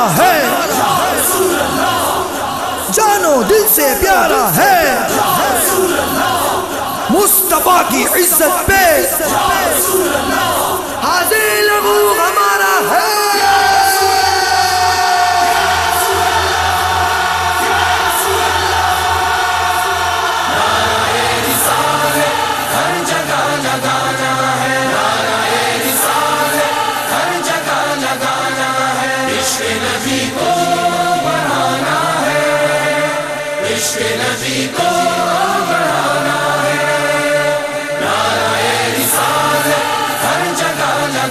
نعرہ ہے۔ جانو دل سے پیارا ہے۔ مصطفیٰ کی عزت پہ۔ حاضر لگو ہمارا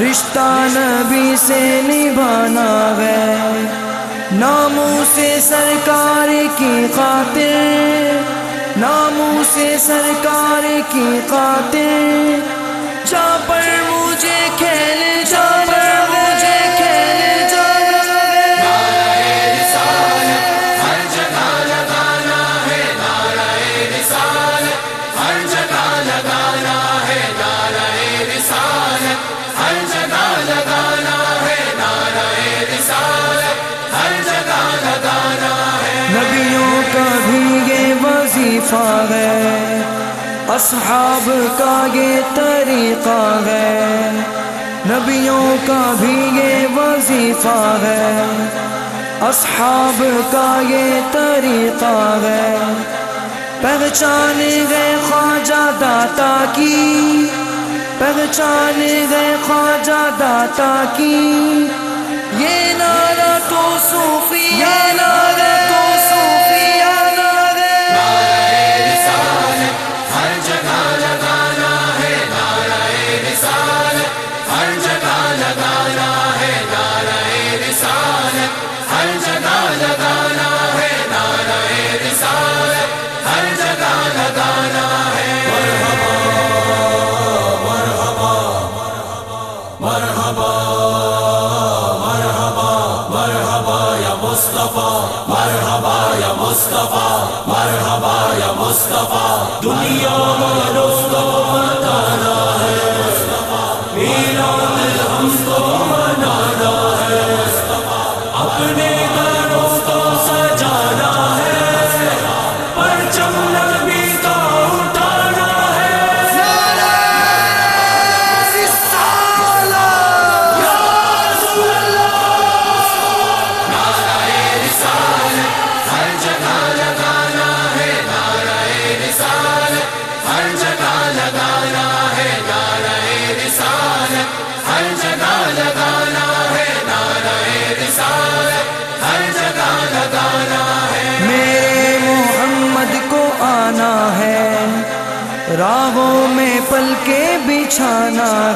رشتہ نبی سے نبھانا ہے، ناموں سے سرکار کی خاطر، ناموں سے سرکار کی خاطر۔ جا پر مجھے کھیل جا وظیفہ ہے۔ اصحاب کا یہ طریقہ ہے۔ نبیوں کا بھی یہ وظیفہ ہے۔ اصحاب کا یہ طریقہ ہے۔ پہچان گئے خواجہ داتا کی۔ پہچان گئے خواجہ داتا کی۔ یہ نعرہ تو صوفی یہ نعرہ میرے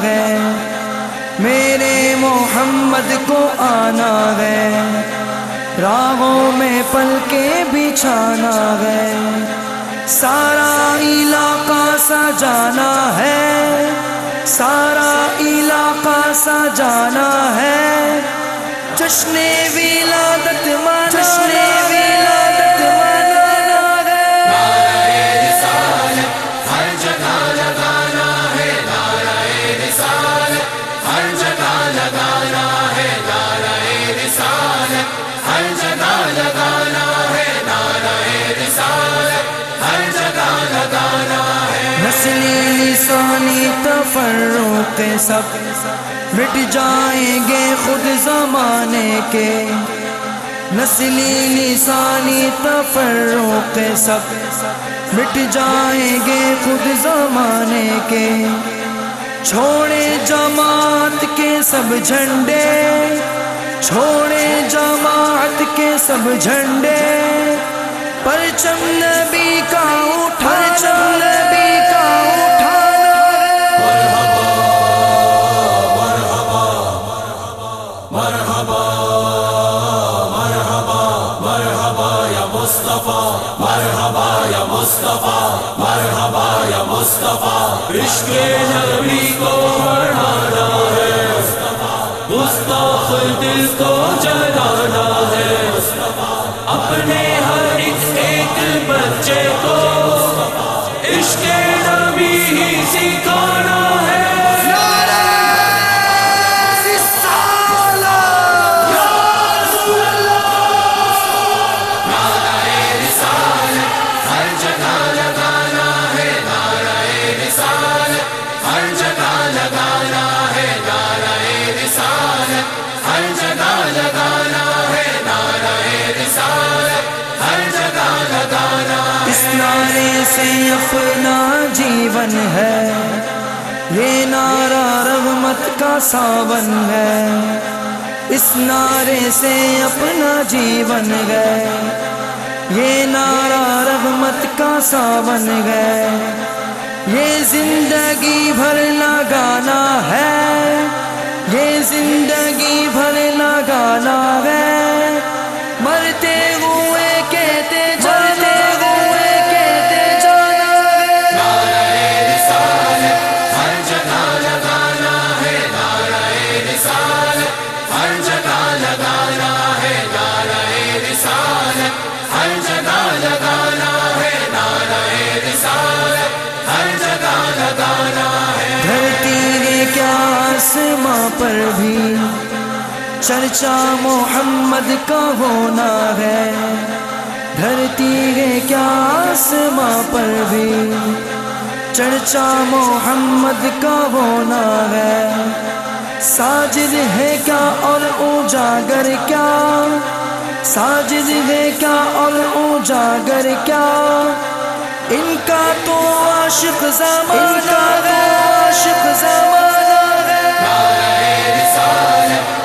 ہے۔ میرے محمد کو آنا ہے۔ راہوں میں پل کے بچھانا ہے۔ سارا علاقہ سجانا ہے۔ سارا علاقہ سجانا ہے۔ جشن ولادت مانا تفرق سب مٹ جائیں گے خود زمانے کے نسلی لسانی تفرق سب مٹ جائیں گے خود زمانے کے چھوڑے جماعت کے سب جھنڈے چھوڑے جماعت کے سب جھنڈے پرچم نبی کا اٹھا پرچم مصطفیٰ، مرحبا یا مصطفیٰ، مرحبا یا مصطفیٰ. عشق نبی کو بڑھانا ہے، مصطفیٰ. دل کو جلانا ہے اپنے سے اپنا جیون ہے۔ یہ نعرہ رحمت کا ساون ہے۔ اس نعرے سے اپنا جیون ہے۔ یہ نعرہ رحمت کا ساون ہے۔ یہ زندگی بھر لگانا ہے۔ یہ زندگی بھر لگانا ہے۔ پر بھی چرچا محمد کا ہونا ہے۔ دھرتی ہے کیا آسماں پر بھی چرچا محمد کا ہونا ہے۔ ساجد ہے کیا اور اجاگر کیا؟ ساجد ہے کیا اور اجاگر کیا؟ ان کا تو عاشق زمانہ ہے۔ عاشق زمانہ ہے مصطفیٰ